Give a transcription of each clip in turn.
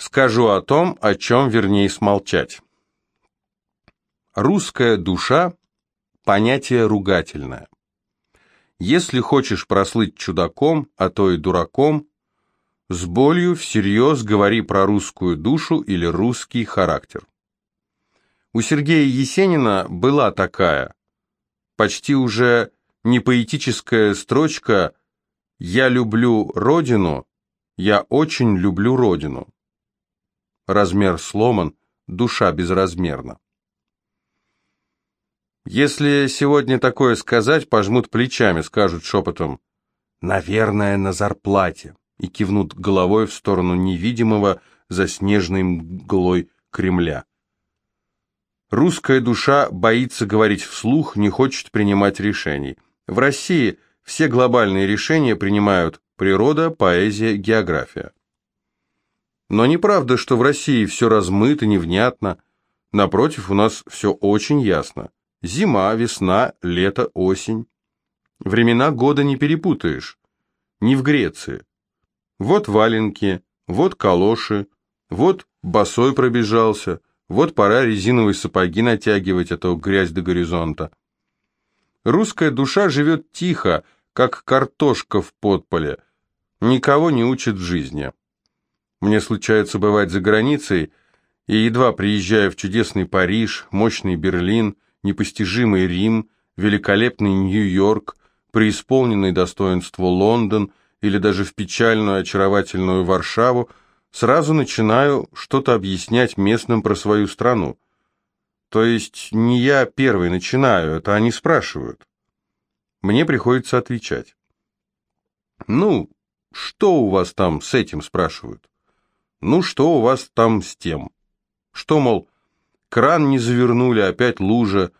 Скажу о том, о чем вернее смолчать. Русская душа – понятие ругательное. Если хочешь прослыть чудаком, а то и дураком, с болью всерьез говори про русскую душу или русский характер. У Сергея Есенина была такая, почти уже не поэтическая строчка «Я люблю родину, я очень люблю родину». Размер сломан, душа безразмерна. Если сегодня такое сказать, пожмут плечами, скажут шепотом «Наверное, на зарплате» и кивнут головой в сторону невидимого за снежной мглой Кремля. Русская душа боится говорить вслух, не хочет принимать решений. В России все глобальные решения принимают природа, поэзия, география. Но неправда, что в России все размыто, невнятно. Напротив, у нас все очень ясно. Зима, весна, лето, осень. Времена года не перепутаешь. Не в Греции. Вот валенки, вот калоши, вот босой пробежался, вот пора резиновые сапоги натягивать, а то грязь до горизонта. Русская душа живет тихо, как картошка в подполе, никого не учит жизни. Мне случается бывать за границей, и едва приезжая в чудесный Париж, мощный Берлин, непостижимый Рим, великолепный Нью-Йорк, преисполненный достоинство Лондон или даже в печальную очаровательную Варшаву, сразу начинаю что-то объяснять местным про свою страну. То есть не я первый начинаю, это они спрашивают. Мне приходится отвечать. «Ну, что у вас там с этим?» спрашивают. «Ну, что у вас там с тем?» Что, мол, кран не завернули, опять лужа.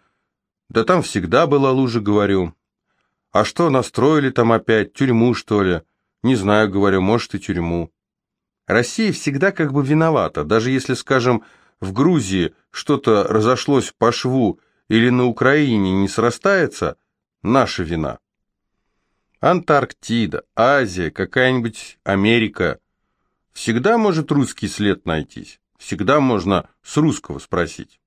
Да там всегда была лужа, говорю. А что, настроили там опять, тюрьму, что ли? Не знаю, говорю, может и тюрьму. Россия всегда как бы виновата, даже если, скажем, в Грузии что-то разошлось по шву или на Украине не срастается, наша вина. Антарктида, Азия, какая-нибудь Америка. Всегда может русский след найтись, всегда можно с русского спросить.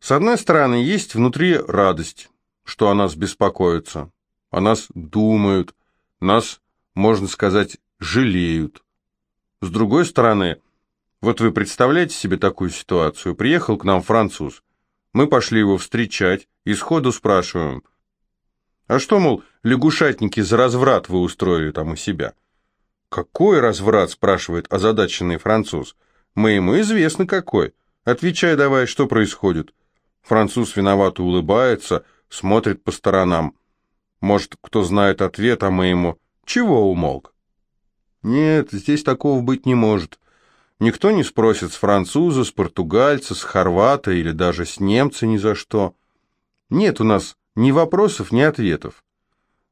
С одной стороны, есть внутри радость, что о нас беспокоятся, о нас думают, нас, можно сказать, жалеют. С другой стороны, вот вы представляете себе такую ситуацию? Приехал к нам француз. Мы пошли его встречать и сходу спрашиваем. А что, мол, лягушатники за разврат вы устроили там у себя? Какой разврат, спрашивает озадаченный француз. Мы ему известно какой. Отвечай давай, что происходит. Француз виновато улыбается, смотрит по сторонам. Может, кто знает ответ, а мы ему «Чего умолк?» Нет, здесь такого быть не может. Никто не спросит с француза, с португальца, с хорвата или даже с немца ни за что. Нет у нас ни вопросов, ни ответов.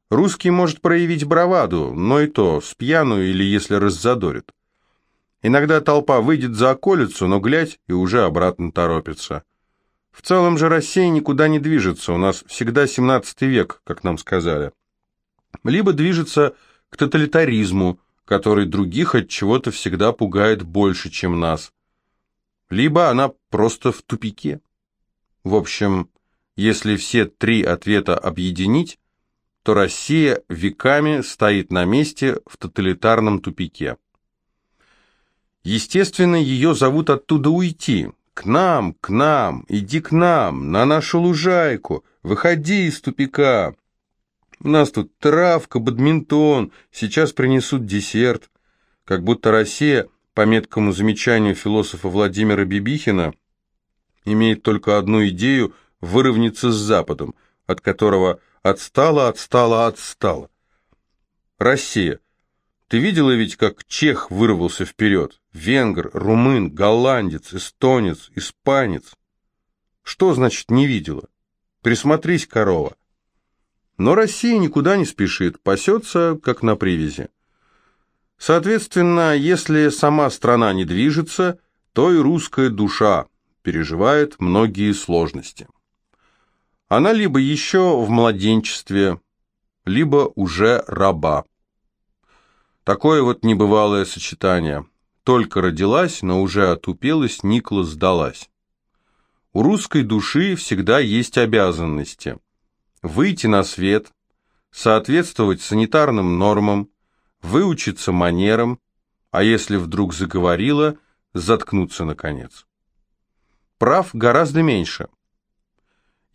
Русский может проявить браваду, но и то, с пьяну или если раззадорит. Иногда толпа выйдет за околицу, но глядь, и уже обратно торопится. В целом же Россия никуда не движется, у нас всегда 17 век, как нам сказали. Либо движется к тоталитаризму, который других от чего-то всегда пугает больше, чем нас. Либо она просто в тупике. В общем, если все три ответа объединить, то Россия веками стоит на месте в тоталитарном тупике. Естественно, ее зовут оттуда уйти. К нам, к нам, иди к нам, на нашу лужайку, выходи из тупика. У нас тут травка, бадминтон, сейчас принесут десерт. Как будто Россия, по меткому замечанию философа Владимира Бибихина, имеет только одну идею – выровняться с Западом, от которого отстала, отстала, отстала. Россия. Ты видела ведь, как чех вырвался вперед? Венгр, румын, голландец, эстонец, испанец. Что значит не видела? Присмотрись, корова. Но Россия никуда не спешит, пасется, как на привязи. Соответственно, если сама страна не движется, то и русская душа переживает многие сложности. Она либо еще в младенчестве, либо уже раба. Такое вот небывалое сочетание. только родилась, но уже отупелась, никла, сдалась. У русской души всегда есть обязанности. Выйти на свет, соответствовать санитарным нормам, выучиться манерам, а если вдруг заговорила, заткнуться наконец. Прав гораздо меньше.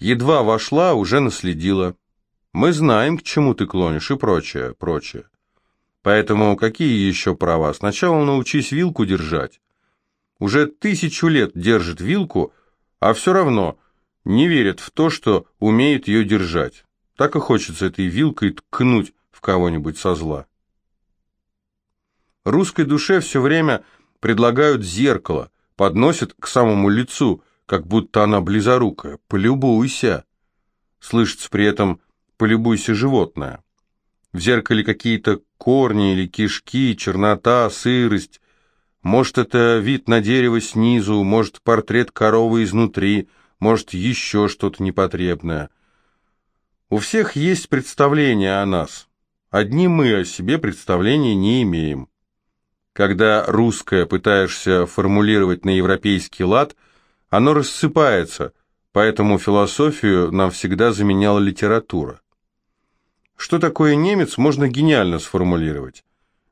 Едва вошла, уже наследила. Мы знаем, к чему ты клонишь и прочее, прочее. Поэтому какие еще права? Сначала научись вилку держать. Уже тысячу лет держит вилку, а все равно не верит в то, что умеет ее держать. Так и хочется этой вилкой ткнуть в кого-нибудь со зла. Русской душе все время предлагают зеркало, подносят к самому лицу, как будто она близорукая. Полюбуйся. Слышится при этом «полюбуйся животное». В зеркале какие-то корни или кишки, чернота, сырость. Может, это вид на дерево снизу, может, портрет коровы изнутри, может, еще что-то непотребное. У всех есть представление о нас. Одни мы о себе представления не имеем. Когда русское пытаешься формулировать на европейский лад, оно рассыпается, поэтому философию нам всегда заменяла литература. Что такое немец, можно гениально сформулировать.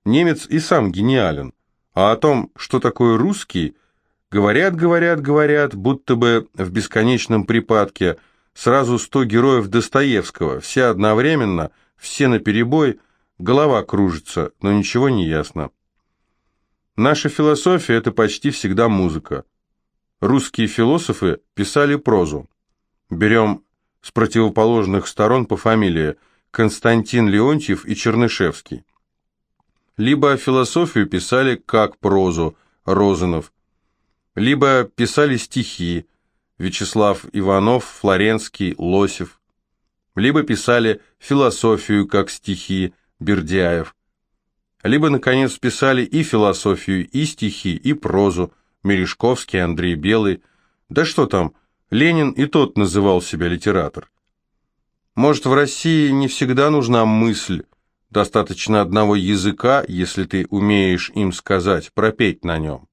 Немец и сам гениален, а о том, что такое русский, говорят, говорят, говорят, будто бы в бесконечном припадке сразу сто героев Достоевского, все одновременно, все наперебой, голова кружится, но ничего не ясно. Наша философия – это почти всегда музыка. Русские философы писали прозу. Берем с противоположных сторон по фамилии Константин Леонтьев и Чернышевский. Либо философию писали как прозу Розанов, либо писали стихи Вячеслав Иванов, Флоренский, Лосев, либо писали философию как стихи Бердяев, либо, наконец, писали и философию, и стихи, и прозу, Мережковский, Андрей Белый. Да что там, Ленин и тот называл себя литератор. Может, в России не всегда нужна мысль, достаточно одного языка, если ты умеешь им сказать, пропеть на нем.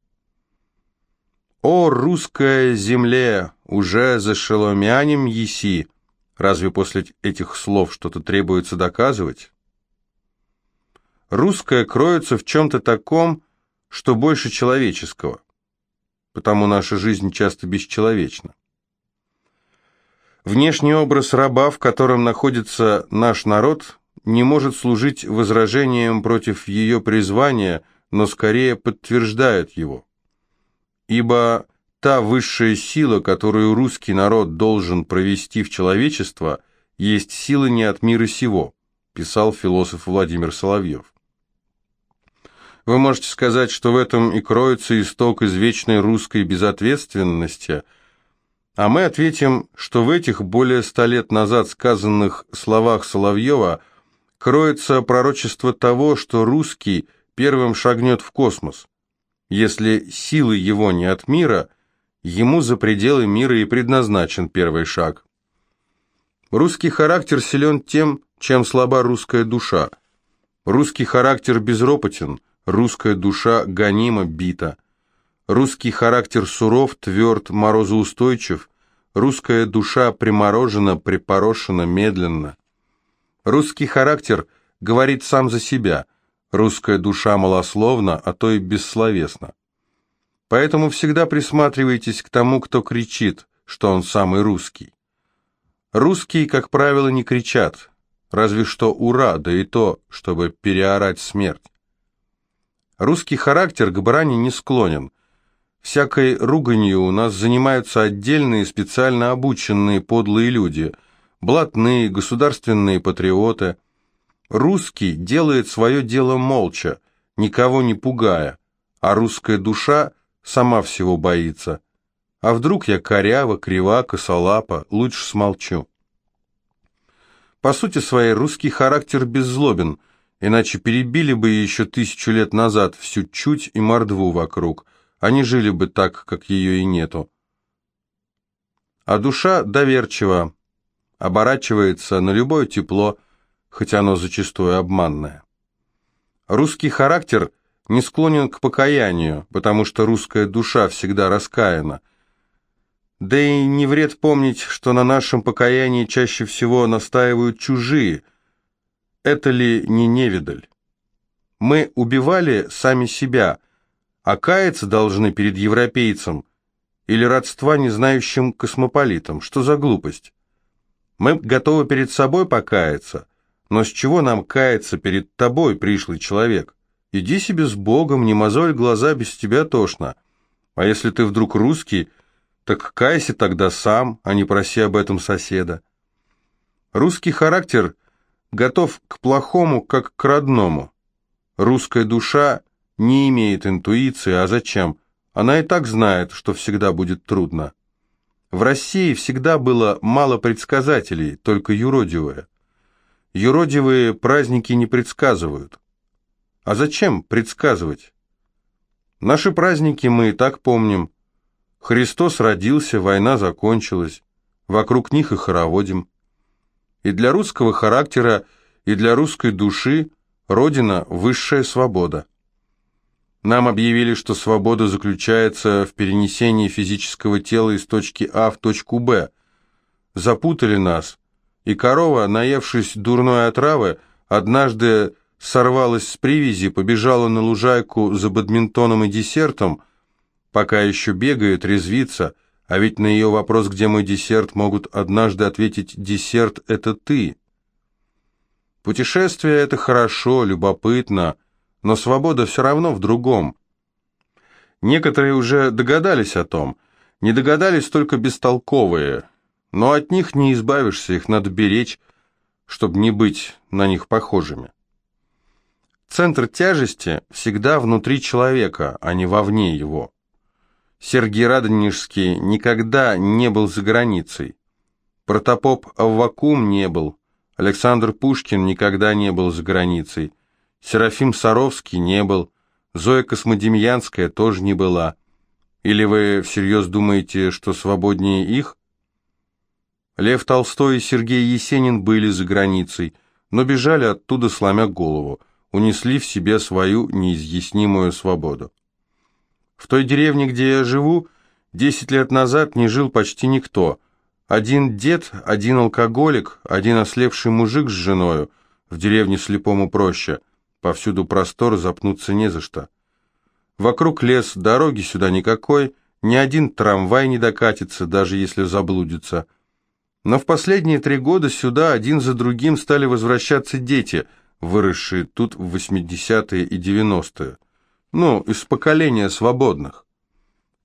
«О, русская земле, уже за шеломянем еси!» Разве после этих слов что-то требуется доказывать? Русское кроется в чем-то таком, что больше человеческого. Потому наша жизнь часто бесчеловечна. Внешний образ раба, в котором находится наш народ, не может служить возражением против ее призвания, но скорее подтверждает его. Ибо та высшая сила, которую русский народ должен провести в человечество, есть сила не от мира сего, писал философ Владимир Соловьев. Вы можете сказать, что в этом и кроется исток извечной русской безответственности, а мы ответим, что в этих более ста лет назад сказанных словах Соловьева кроется пророчество того, что русский первым шагнет в космос. Если силы его не от мира, ему за пределы мира и предназначен первый шаг. Русский характер силен тем, чем слаба русская душа. Русский характер безропотен – Русская душа гонима, бита. Русский характер суров, тверд, морозоустойчив. Русская душа приморожена, припорошена медленно. Русский характер говорит сам за себя. Русская душа малословна, а то и бессловесна. Поэтому всегда присматривайтесь к тому, кто кричит, что он самый русский. Русские, как правило, не кричат, разве что «Ура!», да и то, чтобы переорать смерть. Русский характер к брани не склонен. Всякой руганью у нас занимаются отдельные специально обученные подлые люди, блатные, государственные патриоты. Русский делает свое дело молча, никого не пугая, а русская душа сама всего боится. А вдруг я корява, крива, косолапа, лучше смолчу. По сути своей русский характер беззлобен – иначе перебили бы еще тысячу лет назад всю чуть и мордву вокруг, они жили бы так, как ее и нету. А душа доверчива, оборачивается на любое тепло, хоть оно зачастую обманное. Русский характер не склонен к покаянию, потому что русская душа всегда раскаяна. Да и не вред помнить, что на нашем покаянии чаще всего настаивают чужие. Это ли не невидаль? Мы убивали сами себя, а каяться должны перед европейцем или родства не знающим космополитам. Что за глупость? Мы готовы перед собой покаяться, но с чего нам каяться перед тобой, пришлый человек? Иди себе с Богом, не мозоль глаза, без тебя тошно. А если ты вдруг русский, так кайся тогда сам, а не проси об этом соседа. Русский характер готов к плохому, как к родному. Русская душа не имеет интуиции, а зачем? Она и так знает, что всегда будет трудно. В России всегда было мало предсказателей, только юродивые. Юродивые праздники не предсказывают. А зачем предсказывать? Наши праздники мы и так помним. Христос родился, война закончилась. Вокруг них и хороводим. И для русского характера, и для русской души Родина – высшая свобода. Нам объявили, что свобода заключается в перенесении физического тела из точки А в точку Б. Запутали нас, и корова, наевшись дурной отравы, однажды сорвалась с привязи, побежала на лужайку за бадминтоном и десертом, пока еще бегает, резвится, а ведь на ее вопрос, где мой десерт, могут однажды ответить «десерт – это ты». Путешествие – это хорошо, любопытно – но свобода все равно в другом. Некоторые уже догадались о том, не догадались только бестолковые, но от них не избавишься, их надо беречь, чтобы не быть на них похожими. Центр тяжести всегда внутри человека, а не вовне его. Сергий Радонежский никогда не был за границей. Протопоп Аввакум не был, Александр Пушкин никогда не был за границей, Серафим Саровский не был, Зоя Космодемьянская тоже не была. Или вы всерьез думаете, что свободнее их? Лев Толстой и Сергей Есенин были за границей, но бежали оттуда, сломя голову, унесли в себе свою неизъяснимую свободу. В той деревне, где я живу, десять лет назад не жил почти никто. Один дед, один алкоголик, один ослепший мужик с женою, в деревне слепому проще – Повсюду простор, запнуться не за что. Вокруг лес, дороги сюда никакой, ни один трамвай не докатится, даже если заблудится. Но в последние три года сюда один за другим стали возвращаться дети, выросшие тут в 80-е и 90-е. Ну, из поколения свободных.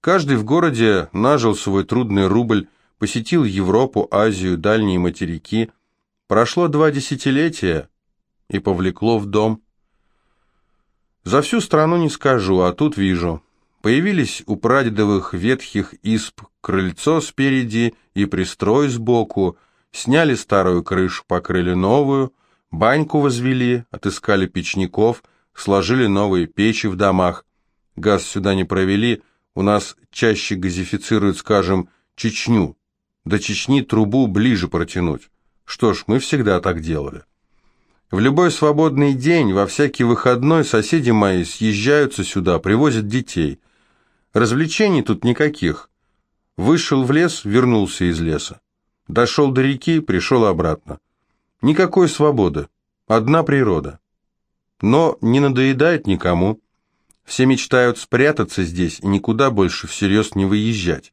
Каждый в городе нажил свой трудный рубль, посетил Европу, Азию, дальние материки. Прошло два десятилетия и повлекло в дом. За всю страну не скажу, а тут вижу. Появились у прадедовых ветхих исп крыльцо спереди и пристрой сбоку, сняли старую крышу, покрыли новую, баньку возвели, отыскали печников, сложили новые печи в домах. Газ сюда не провели, у нас чаще газифицируют, скажем, Чечню. До Чечни трубу ближе протянуть. Что ж, мы всегда так делали. В любой свободный день, во всякий выходной соседи мои съезжаются сюда, привозят детей. Развлечений тут никаких. Вышел в лес, вернулся из леса. Дошел до реки, пришел обратно. Никакой свободы, одна природа. Но не надоедает никому. Все мечтают спрятаться здесь и никуда больше всерьез не выезжать.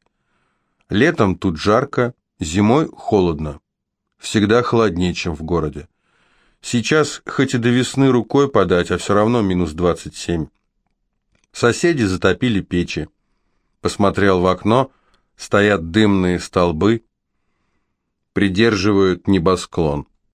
Летом тут жарко, зимой холодно. Всегда холоднее, чем в городе. Сейчас хоть и до весны рукой подать, а все равно минус 27. Соседи затопили печи. Посмотрел в окно, стоят дымные столбы, придерживают небосклон.